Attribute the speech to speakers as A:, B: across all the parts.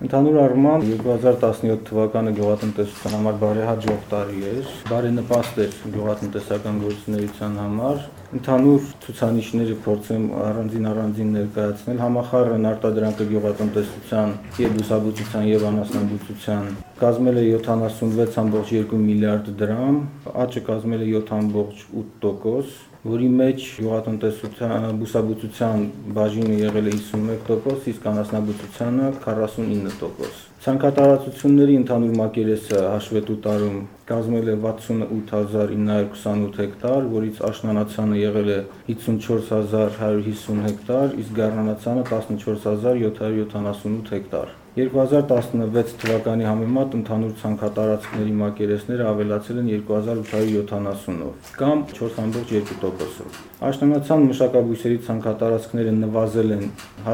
A: Ընդհանուր առմամբ 2017 թվականը գյուղատնտեսության համար բարեհաջող տարի էր, բարենպաստ էր գյուղատնտեսական գործունեության համար։ Ընդհանուր ցուցանիշները փորձեմ առանձին առանձին ներկայացնել։ Համախառն արտադրանքը գյուղատնտեսության եւ բուսաբուծության եւ անասնաբուծության կազմել է 76.2 միլիարդ դրամ, աճը կազմել է 7.8%, որի մեջ գյուղատնտեսության բուսաբուծության բաժինը եղել է 51%, իսկ անասնաբուծությանը 49%։ Ցանկատարածությունների ընդհանուր մակերեսը հաշվետու տարում կազմել է 68928 հեկտար, որից աշնանացանը եղել է 54150 հեկտար, իսկ գառնանացանը 14778 հեկտար։ 2016 թվականի համեմատ ընդհանուր ցանքատարածքների մակերեսները ավելացել են 2870-ով, կամ 4.2%-ով։ Աշնանացան մշակաբույսերի ցանքատարածքները նվազել են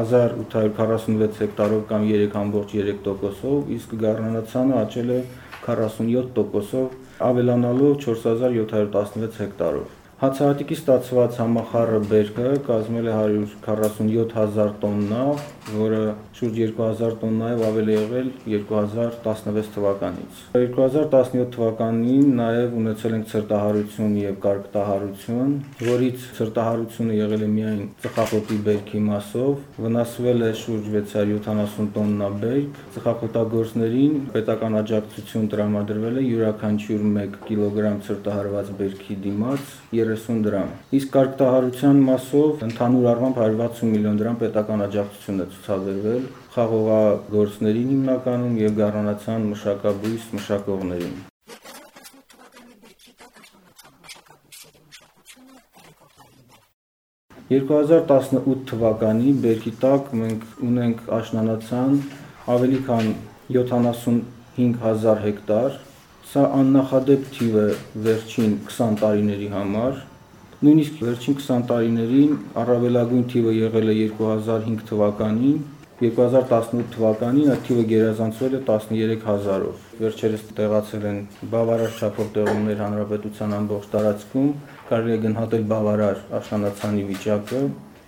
A: 1846 հեկտարով կամ 3.3%-ով, իսկ գառնանացանը աճել է 47%-ով, ավելանալով 4716 հեկտարով։ Հացահատիկի ստացված համախառը բերքը կազմել է 147000 տոննա, որը շուրջ 2000 տոննայով ավել է եղել 2016 թվականից։ 2017 թվականին նաև ունեցել ենք ցրտահարություն եւ կարգտահարություն, որից ցրտահարությունը եղել է միայն ծխախոտի բերքի մասով, վնասվել է շուրջ 670 տոննա բերք, ծխախոտագործներին պետական աջակցություն տրամադրվել է յուրաքանչյուր 1 կիլոգրամ ցրտահարված բերքի դիմաց 30 դրամ։ Իսկ կարգտահարության մասով ընդհանուր առմամբ 160 միլիոն դրամ պետական աջակցություն է ցուցաբերվել խաղողագործներին հիմնականում եւ գառնանացան մշակաբույս մշակողներին։ 2018 թվականի բերքի տակ մենք ունենք աշնանացան ավելի քան 75000 հեկտար, Սա աննախադեպ թիվ է վերջին 20 տարիների համար։ Նույնիսկ վերջին 20 տարիներին առավելագույն թիվը եղել է 2005 թվականին, 2018 թվականին այդ թիվը գերազանցվել է 13000-ով։ Վերջերս տեղացել են բավարար չափով տեղումներ հանրապետության ամբողջ տարածքում, կարելի է գնահատել բավարար աշնանացանի վիճակը,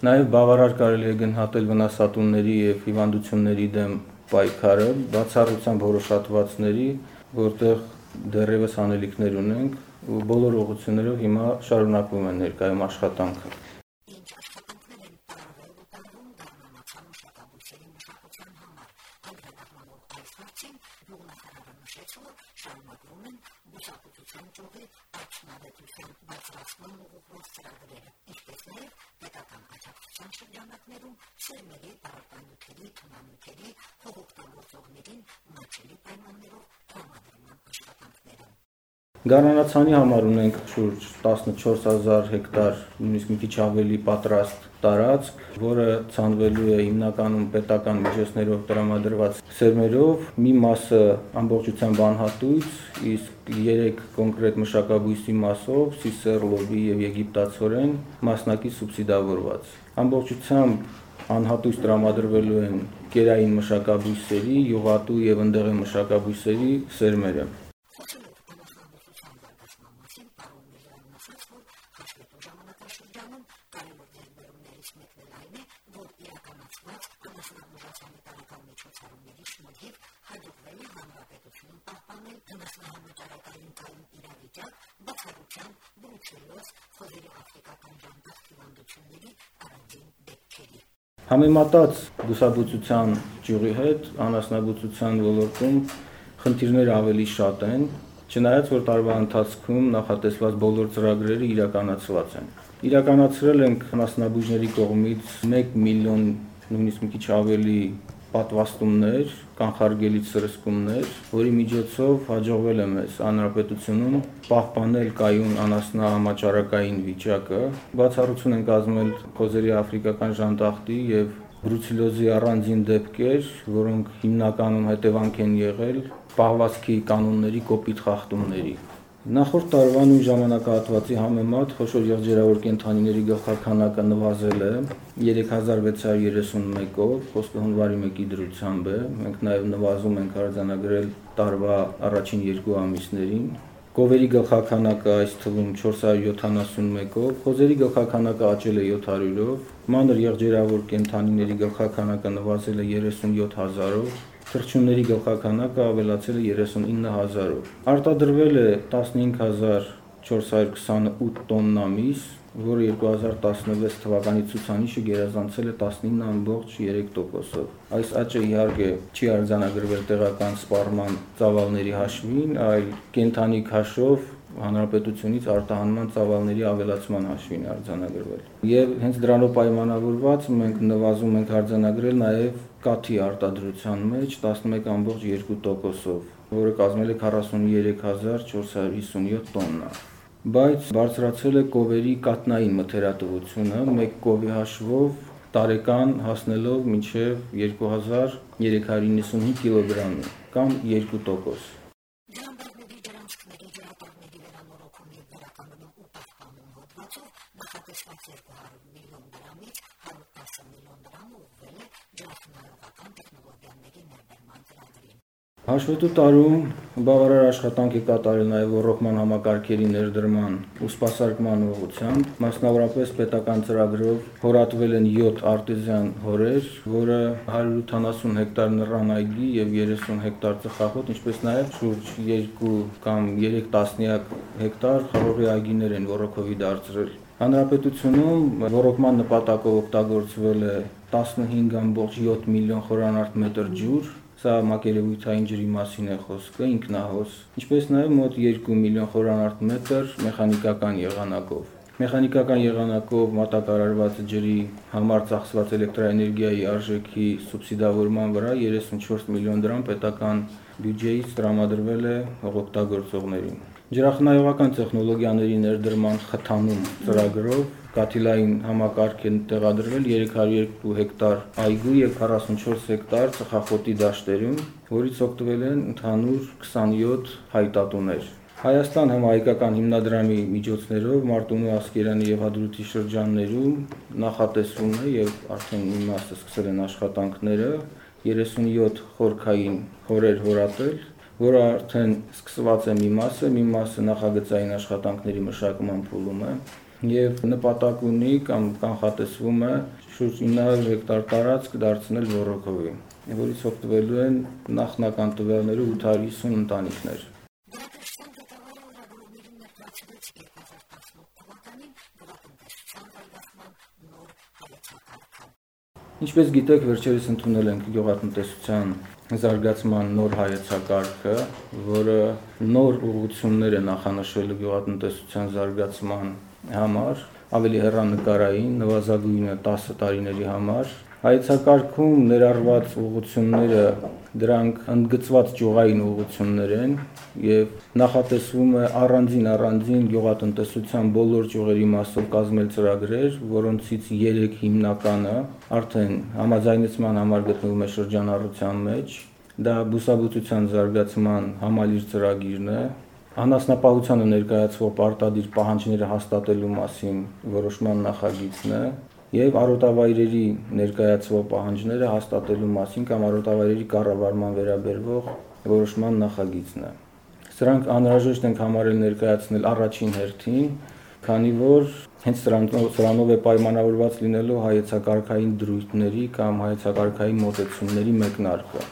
A: նաև բավարար կարելի է գնահատել վնասատունների եւ հիվանդությունների դեմ պայքարը, բացառությամբ որոշատվածների, որտեղ դեռևս անելիքներ ունենք ու բոլոր ուղղություններով հիմա շարունակվում է ներկայում աշխատանքը։
B: շարունակվում են բուսապուտության ճյուղի արդյունավետության բարձրացման ուղղված ծրագրերը, ինչպես նաև պետական աջակցության շրջանակներում սերմերի, պարարտանյութերի, թմրանյութերի, հողօգտագործողներին մատչելի պայմաններով տրամադրման աշխատանքները։
A: Գառնանացանի համար ունենք շուրջ 14000 հեկտար, նույնիսկ մի քիչ ավելի պատրաստ տարածք, որը ցանվելու է հիմնականում պետական միջոցներով տրամադրված սերմերով, մի մասը ամբողջությամբ անհատույց, իսկ 3 կոնկրետ մշակաբույսի մասով՝ սիսեր, լոբի եւ եգիպտացորեն, մասնակի սուբսիդավորված։ Ամբողջությամբ անհատույց տրամադրվելու են կերային մշակաբույսերի, յուղատու եւ ընդեղի մշակաբույսերի սերմերը։
B: գնահատական միջոցառումների միջոցառումների շնորհիվ հաջողվել է հանրապետությունում պահպանել գնահատականային կայուն իրավիճակ բացառությամբ բնութելոց խոզերի աֆրիկական ժանտախ հիվանդությունների առանձին դեպքերի
A: Համեմատած բուսաբուծության ճյուղի հետ անասնաբուծության ոլորտում խնդիրները ավելի շատ են, չնայած որ տարվա ընթացքում նախատեսված բոլոր ծրագրերը իրականացված են։ Իրականացրել ենք անասնաբույժների կողմից 1 միլիոն նույնիսկ մի քիչ ավելի պատվաստումներ, կանխարգելիչ սրսկումներ, որի միջոցով հաջողվել է մեզ հանրապետությունում պահպանել կայուն անասնա համաճարակային վիճակը։ Բացառություն են կազմել խոզերի աֆրիկական ժանտախտի եւ բրուցիլոզի առանձին դեպքեր, որոնք հիմնականում հետևանք են եղել պահվածքի կանոնների կոպիտ խախտումների։ Նախորդ տարվա նույն ժամանակահատվածի համեմատ խոշոր եղջերավոր կենդանիների գլխաքանակը նվազել է 3631-ով, խոսքը հունվարի 1-ի դրությամբ է։ Մենք նաև նվազում ենք արձանագրել տարվա առաջին երկու ամիսներին։ Կովերի գլխաքանակը այս թվում 471-ով, խոզերի գլխաքանակը աճել է 700-ով, մանր եղջերավոր կենդանիների գլխաքանակը նվազել է 37000-ով, թռչունների գլխականակը ավելացել է 39000-ով։ Արտադրվել է 15428 տոննա միս, որը 2016 թվականի ցուցանիշը գերազանցել է 19.3%-ով։ Այս աճը իհարկե չի արձանագրվել տեղական սպառման ծավալների հաշվին, այլ կենթանի քաշով հանրապետությունից արտահանման ծավալների ավելացման հաշվին արձանագրվել։ Եվ հենց դրանով պայմանավորված մենք նվազում ենք արձանագրել նաև կաթի արտադրության մեջ 11.2%-ով, որը կազմել է 43457 տոննա բայց բարձրացել է կովերի կատնային մթերատվությունը 1 կովի հաշվով տարեկան հասնելով մինչև 2395 կիլոգրամի կամ 2%։ Հաշվետու տարում բավարար աշխատանք է կատարել նաև ռոռոկման համակարգերի ներդրման ու սպասարկման ուղղությամբ, մասնավորապես պետական ծրագրով հորատվել են 7 արտեզյան հորեր, որը 180 հեկտար նռան այգի եւ 30 հեկտար ծխախոտ, ինչպես նաև շուրջ 2 կամ 3 տասնյակ հեկտար խաղողի այգիներ են ռոռոկովի դարձրել։ Հանրապետությունում ռոռոկման նպատակով օգտագործվել է 15.7 միլիոն խորանարդ մետր ջուր, Սա մակերևույթային ջրի մասին է խոսքը, ինքնահոս, ինչպես նաև մոտ 2 միլիոն խորանարդ մետր մեխանիկական եղանակով։ Մեխանիկական եղանակով մատակարարված ջրի համար ծախսված էլեկտրաէներգիայի արժեքի սուբսիդավորման վրա 34 միլիոն դրամ պետական բյուջեից տրամադրվել է օգտագործողներին։ Ջրախնայողական տեխնոլոգիաների ներդրման խթանում ծրագրով կաթիլային համակարգ են տեղադրվել 302 հեկտար այգու եւ 44 հեկտար ծխախոտի դաշտերում, որից օգտվել են ընդհանուր 27 հայտատուներ։ Հայաստան համահայկական հիմնադրամի միջոցներով Մարտունու Ասկերանի եւ Հադրութի շրջաններում նախատեսվում է եւ արդեն իմաստը սկսել են աշխատանքները 37 խորքային հորեր հորատել որը արդեն սկսված է մի մասը, մի մասը նախագծային աշխատանքների մշակման փուլում է եւ նպատակ ունի կամ կանխատեսվում է շուրջ 900 հեկտար տարածք դարձնել ռոռոկովի, որից օգտվելու են նախնական տվյալները 850 ընտանիքներ։ Ինչպես գիտեք, վերջերս ընդունել ենք գյուղատնտեսության զարգացման նոր հայեցակարգը, որը նոր ուղղություններ է նախանշել գյուղատնտեսության զարգացման համար, ավելի հեռանկարային, նվազագույնը 10 տարիների համար։ Հայեցակարգում ներառված ուղղությունները դրանք ընդգծված ճյուղային ուղղություններ են եւ նախատեսվում է առանձին առանձին գյուղատնտեսության բոլոր ճյուղերի մասով կազմել ծրագրեր, որոնցից 3 հիմնականը արդեն համաձայնեցման համար գտնվում է շրջանառության մեջ։ Դա բուսաբուծության զարգացման համալիր ծրագիրն է, անասնապահությանը ներկայացվող պարտադիր պահանջները հաստատելու մասին որոշման նախագիծն է եւ արոտավայրերի ներկայացվող պահանջները հաստատելու մասին կամ արոտավայրերի կառավարման վերաբերվող որոշման նախագիծն է։ Սրանք անհրաժեշտ ենք համարել ներկայացնել առաջին հերթին, քանի որ հենց սրանով է պայմանավորված լինելու հայեցակարգային դրույթների կամ հայեցակարգային մոտեցումների մեկնարկը։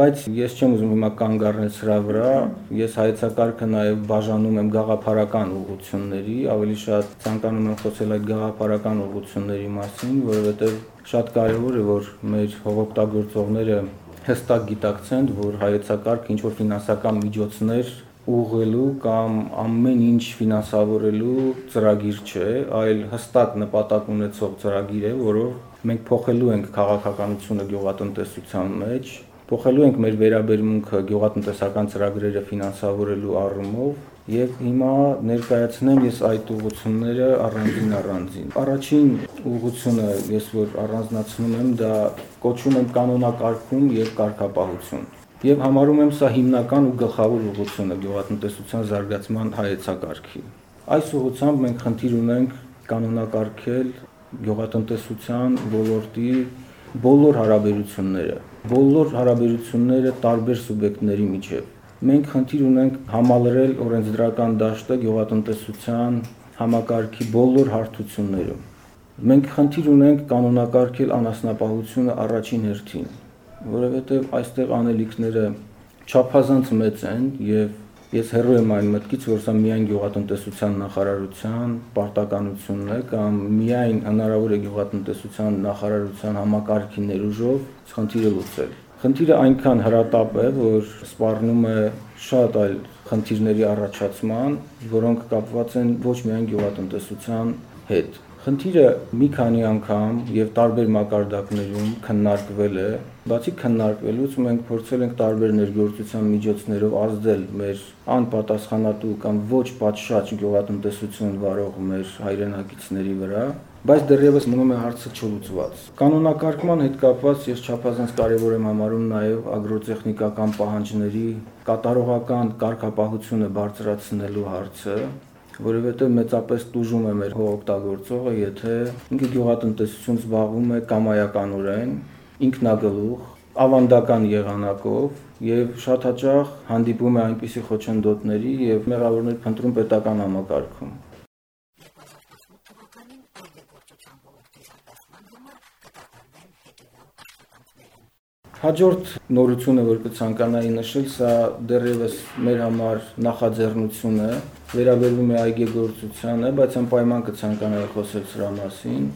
A: Բայց ես չեմ ուզում հիմա կանգ առնել սրա վրա։ Ես հայեցակարգը նաև բաժանում եմ գաղափարական ուղղությունների, ավելի շատ ցանկանում եմ խոսել այդ գաղափարական ուղղությունների մասին, որովհետև շատ կարևոր է, որ մեր հողօգտագործողները հստակ գիտակցեն, որ հայեցակարգ ինչ որ ֆինանսական միջոցներ ուղղելու կամ ամեն ինչ ֆինանսավորելու ծրագիր չէ, այլ հստակ նպատակ ունեցող ծրագիր է, որով մենք փոխելու ենք քաղաքականությունը գյուղատնտեսության մեջ, փոխելու ենք մեր վերաբերմունքը գյուղատնտեսական ծրագրերը ֆինանսավորելու առումով եւ հիմա ներկայացնեմ ես այդ ուղղությունները առանձին առանձին։ Առաջին ուղղությունը ես որ առանձնացնում եմ դա կոչում եմ կանոնակարգում եւ կարգապահություն։ Եվ համարում եմ սա հիմնական ու գլխավոր ուղղությունը գյուղատնտեսության զարգացման հայեցակարգի։ Այս ուղղությամբ մենք խնդիր ունենք կանոնակարգել գյուղատնտեսության ոլորտի բոլոր հարաբերությունները, բոլոր հարաբերությունները տարբեր սուբյեկտների միջև։ Մենք խնդիր ունենք համալրել օրենսդրական դաշտը գյուղատնտեսության համակարգի բոլոր հարթություններում։ Մենք խնդիր ունենք կանոնակարգել անասնապահությունը առաջին հերթին, որովհետև այստեղ անելիքները չափազանց մեծ են եւ Ես հեռու եմ այն մտքից, որ սա միայն գյուղատնտեսության նախարարության պարտականությունն է կամ միայն հնարավոր է գյուղատնտեսության նախարարության համակարգի ներուժով խնդիրը լուծել։ Խնդիրը այնքան հրատապ է, որ սպառնում է շատ այլ խնդիրների առաջացման, որոնք կապված են ոչ միայն գյուղատնտեսության հետ։ Խնդիրը մի քանի անգամ եւ տարբեր մակարդակներում քննարկվել է։ Բացի քննարկվելուց մենք փորձել ենք տարբեր ներգործության միջոցներով ազդել մեր անպատասխանատու կամ ոչ պատշաճ գյուղատնտեսություն վարող մեր հայրենակիցների վրա, բայց դեռևս մնում է հարցը չլուծված։ Կանոնակարգման հետ կապված ես չափազանց կարևոր եմ համարում նաև ագրոտեխնիկական պահանջների կատարողական կարգապահությունը բարձրացնելու հարցը, որովհետև մեծապես տուժում է մեր հողօգտագործողը, եթե ինքը գյուղատնտեսություն զբաղվում է կամայականորեն, ինքնագլուխ, ավանդական եղանակով եւ շատ հաճախ հանդիպում է այնպիսի խոչընդոտների եւ մեղավորներ փնտրում պետական համակարգում։ Հաջորդ նորությունը, որ կցանկանայի նշել, սա դեռևս մեր համար նախաձեռնություն է, վերաբերվում է այգեգործությանը, բայց անպայման կցանկանայի խոսել սրա մասին։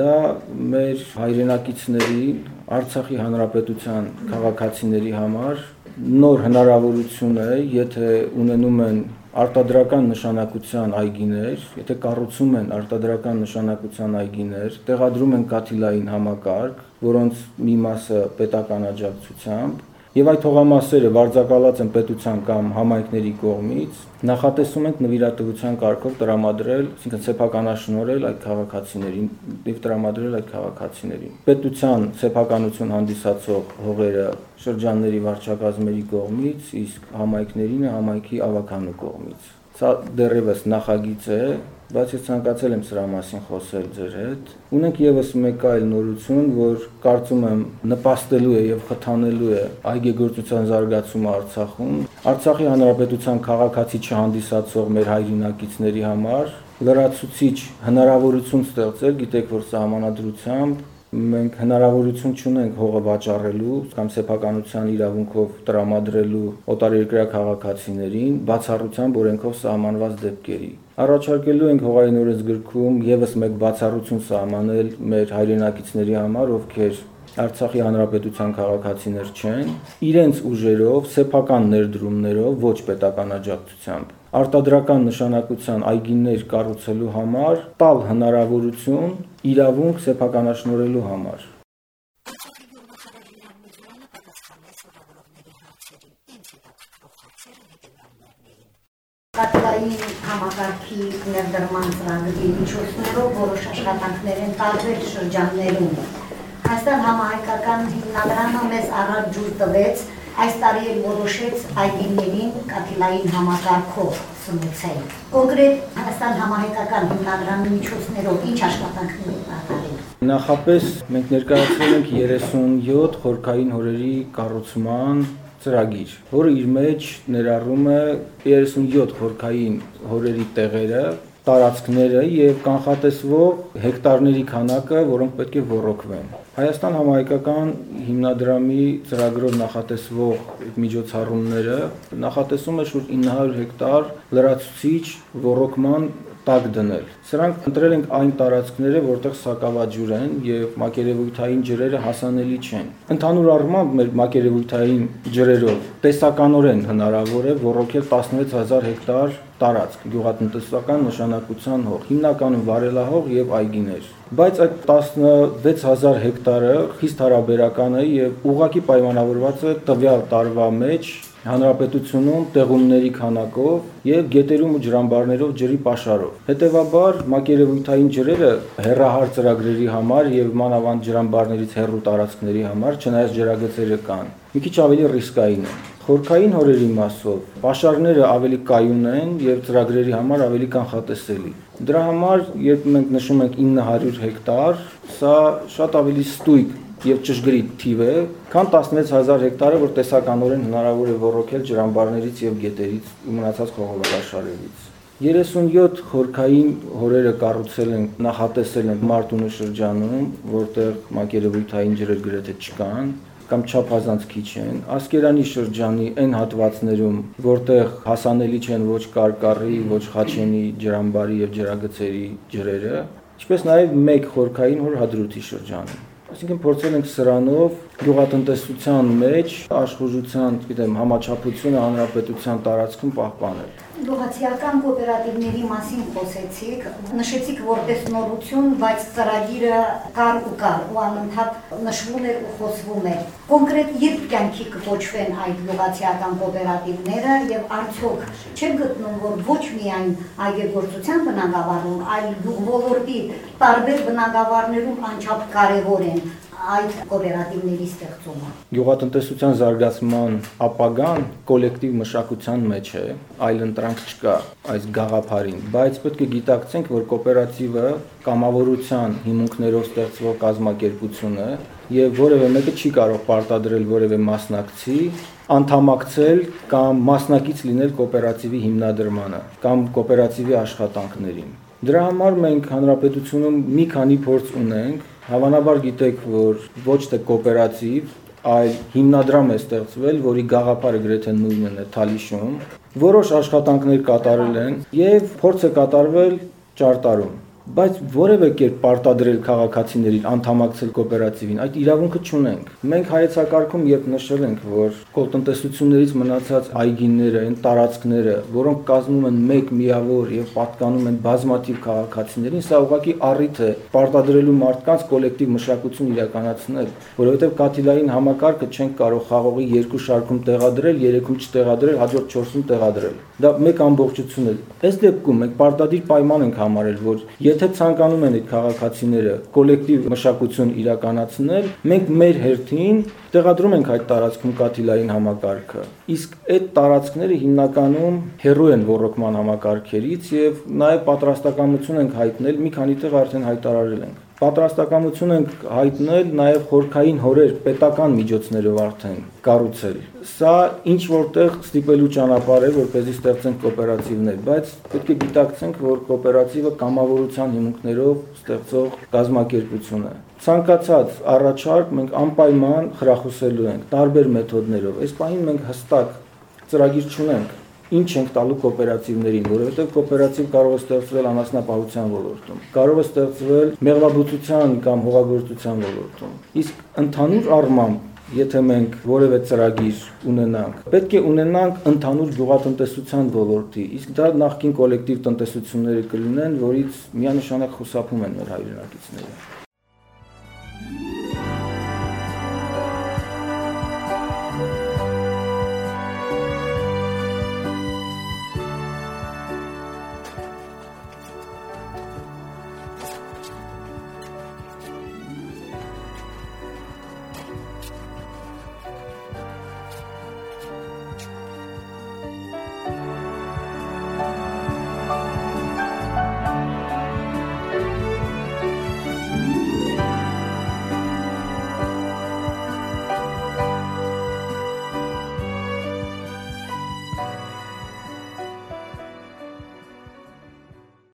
A: Դա մեր հայրենակիցների, Արցախի հանրապետության քաղաքացիների համար նոր հնարավորություն է, եթե ունենում են արտադրական նշանակության այգիներ, եթե կառուցում են արտադրական նշանակության այգիներ, տեղադրում են կաթիլային համակարգ, որոնց մի մասը պետական աջակցությամբ եւ այդ հողամասերը վարձակալած են պետության կամ համայնքների կողմից, նախատեսում ենք նվիրատվության կարգով տրամադրել, այսինքն սեփականաշնորհել այդ քաղաքացիներին եւ տրամադրել այդ քաղաքացիներին։ Պետության սեփականություն հանդիսացող հողերը շրջանների վարչակազմերի կողմից, իսկ համայնքներինը համայնքի ավականու կողմից։ Սա դեռևս նախագիծ է, բայց ես ցանկացել եմ սրա մասին խոսել ձեր հետ։ Ունենք եւս մեկ այլ նորություն, որ կարծում եմ նպաստելու է եւ խթանելու է այգեգործության զարգացումը Արցախում։ Արցախի հանրապետության քաղաքացի չհանդիսացող մեր հայրենակիցների համար լրացուցիչ հնարավորություն ստեղծել, գիտեք որ սահմանադրությամբ մենք հնարավորություն չունենք հողը վաճառելու կամ սեփականության իրավունքով տրամադրելու օտարերկրյա քաղաքացիներին բացառությամբ օրենքով սահմանված դեպքերի Առաջարկելու ենք հողային օրենսգրքում եւս մեկ բացառություն սահմանել մեր հայրենակիցների համար, ովքեր Արցախի հանրապետության քաղաքացիներ չեն, իրենց ուժերով, սեփական ներդրումներով, ոչ պետական աջակցությամբ արտադրական նշանակության այգիներ կառուցելու համար տալ հնարավորություն իրավունք սեփականաշնորելու համար
B: կատլային համակարգի ներդրման ծրագրի միջոցներով որոշ աշխատանքներ են տարբեր շրջաններում։ Հայաստան համահայկական հիմնադրամը մեզ առաջ ջուր տվեց, այս տարի էլ որոշեց այգիներին կաթիլային համակարգով սնուցել։ Կոնկրետ Հայաստան համահայկական հիմնադրամի միջոցներով ինչ աշխատանքներ են արվել։
A: Նախապես մենք ներկայացրել ենք 37 խորքային հորերի կառուցման ծրագիր, որը իր մեջ ներառում է 37 խորքային հորերի տեղերը տարածքները եւ կանխատեսվող հեկտարների քանակը, որոնք պետք է ոռոգվեն։ Հայաստան համահայկական հիմնադրամի ծրագրով նախատեսվող միջոցառումները նախատեսում է շուրջ 900 հեկտար լրացուցիչ ոռոգման տակ դնել։ Սրանք ընտրել ենք այն տարածքները, որտեղ սակավաջուր են եւ մակերևույթային ջրերը հասանելի չեն։ Ընդհանուր առմամբ մեր մակերևույթային ջրերով տեսականորեն հնարավոր է ոռոգել 16000 հեկտար տարածք գյուղատնտեսական նշանակության հող, հիմնականում վարելահող եւ այգիներ։ Բայց այդ 16000 հեկտարը խիստ հարաբերական է եւ ուղակի պայմանավորված է տվյալ տարվա մեջ հանրապետությունում տեղումների քանակով եւ գետերում ու ջրամբարներով ջրի պաշարով։ Հետևաբար մակերևույթային ջրերը հերահար ծրագրերի համար եւ մանավանդ ջրամբարներից հեռու տարածքների համար, չնայած ջրագծերը կան, մի քիչ ավելի ռիսկային են։ Խորքային հորերի մասով պաշարները ավելի կայուն են եւ ծրագրերի համար ավելի կանխատեսելի։ Դրա համար, երբ մենք նշում ենք 900 հեկտար, սա շատ ավելի ստույգ եւ ճշգրիտ թիվ է, քան 16000 հեկտարը, որ տեսականորեն հնարավոր է ոռոգել ջրամբարներից եւ գետերից ու մնացած խողովակաշարերից։ 37 խորքային հորերը կառուցել են, նախատեսել են Մարտունու շրջանում, որտեղ մակերևույթային ջրեր գրեթե չկան, կամ չափազանց քիչ են։ Ասկերանի շրջանի այն հատվածներում, որտեղ հասանելի չեն ոչ Կարկառի, ոչ Խաչենի ջրամբարի եւ ջրագծերի ջրերը, ինչպես նաեւ մեկ խորքային հոր հադրութի շրջանում։ Այսինքն փորձել ենք սրանով գյուղատնտեսության մեջ աշխուժության, գիտեմ, համաչափությունը հանրապետության տարածքում պահպանել։
B: Գյուղացիական կոոպերատիվների մասին խոսեցիք, նշեցիք որպես նորություն, բայց ծրագիրը կար ու կար ու անընդհատ նշվում էր ու խոսվում էր։ Կոնկրետ երբ կյանքի կոչվեն այդ գյուղացիական կոոպերատիվները եւ արդյոք չեք գտնում, որ ոչ միայն այգեգործության բնագավառում, այլ ոլորտի տարբեր բնագավառներում անչափ կարեւոր են այդ կոոպերատիվների ստեղծումը։
A: Գյուղատնտեսության զարգացման ապագան կոլեկտիվ մշակության մեջ է, այլ ընտրանք չկա այս գաղափարին, բայց պետք է գիտակցենք, որ կոոպերատիվը կամավորության հիմունքներով ստեղծվող կազմակերպություն է եւ որևէ մեկը չի կարող պարտադրել որևէ մասնակցի անդամակցել կամ մասնակից լինել կոոպերատիվի հիմնադրմանը կամ կոոպերատիվի աշխատանքներին։ Դրա համար մենք հանրապետությունում մի քանի փորձ ունենք Հավանաբար գիտեք, որ ոչ թե կոոպերատիվ, այլ հիմնադրամ է ստեղծվել, որի գաղափարը գրեթե նույնն է Թալիշում։ Որոշ աշխատանքներ կատարել են եւ փորձ է կատարվել ճարտարում բայց որևէ կերպ պարտադրել քաղաքացիներին անդամակցել կոոպերատիվին, այդ իրավունքը չունենք։ Մենք հայեցակարգում երբ նշել ենք, որ կոլտնտեսություններից մնացած այգիները, այն տարածքները, որոնք կազմում են մեկ միավոր եւ պատկանում են բազմաթիվ քաղաքացիներին, սա ուղղակի առիթ է պարտադրելու մարդկանց կոլեկտիվ մշակություն իրականացնել, որովհետեւ կաթիլային համակարգը չենք կարող խաղողի երկու շարքում տեղադրել, երեքում չտեղադրել, հաջորդ 4-ում տեղադրել։ Դա մեկ ամբողջություն է։ Այս դեպքում մենք պարտադիր պայման ենք համարել, որ Եթե ցանկանում են այդ քաղաքացիները կոլեկտիվ մշակություն իրականացնել, մենք մեր հերթին տեղադրում ենք այդ տարածքում կաթիլային համակարգը։ Իսկ այդ տարածքները հիմնականում հերո են ռոռոկման համակարգերից եւ նաեւ պատրաստակամություն ենք հայտնել, մի քանի տեղ արդեն հայտարարել ենք պատրաստակամություն ենք հայտնել նաև խորքային հորեր պետական միջոցներով արդեն կառուցել։ Սա ինչ որտեղ ստիպելու ճանապարհ է, որպեսզի ստեղծենք կոոպերատիվներ, բայց պետք է գիտակցենք, որ կոոպերատիվը կամավորության հիմունքներով ստեղծող կազմակերպություն է։ Ցանկացած առաջարկ մենք անպայման խրախուսելու ենք տարբեր մեթոդներով։ Այս պահին մենք հստակ ծրագիր չունենք ինչ ենք տալու կոոպերատիվներին, որովհետև կոոպերատիվ կարող է ստեղծվել անասնապահության ոլորտում, կարող է ստեղծվել մեղվաբուծության կամ հողագործության ոլորտում։ Իսկ ընդհանուր առմամբ Եթե մենք որևէ ծրագիր ունենանք, պետք է ունենանք ընդհանուր գյուղատնտեսության ոլորտի, իսկ դա նախքին կոլեկտիվ տնտեսությունները կլինեն, որից միանշանակ խուսափում են մեր հայրենակիցները։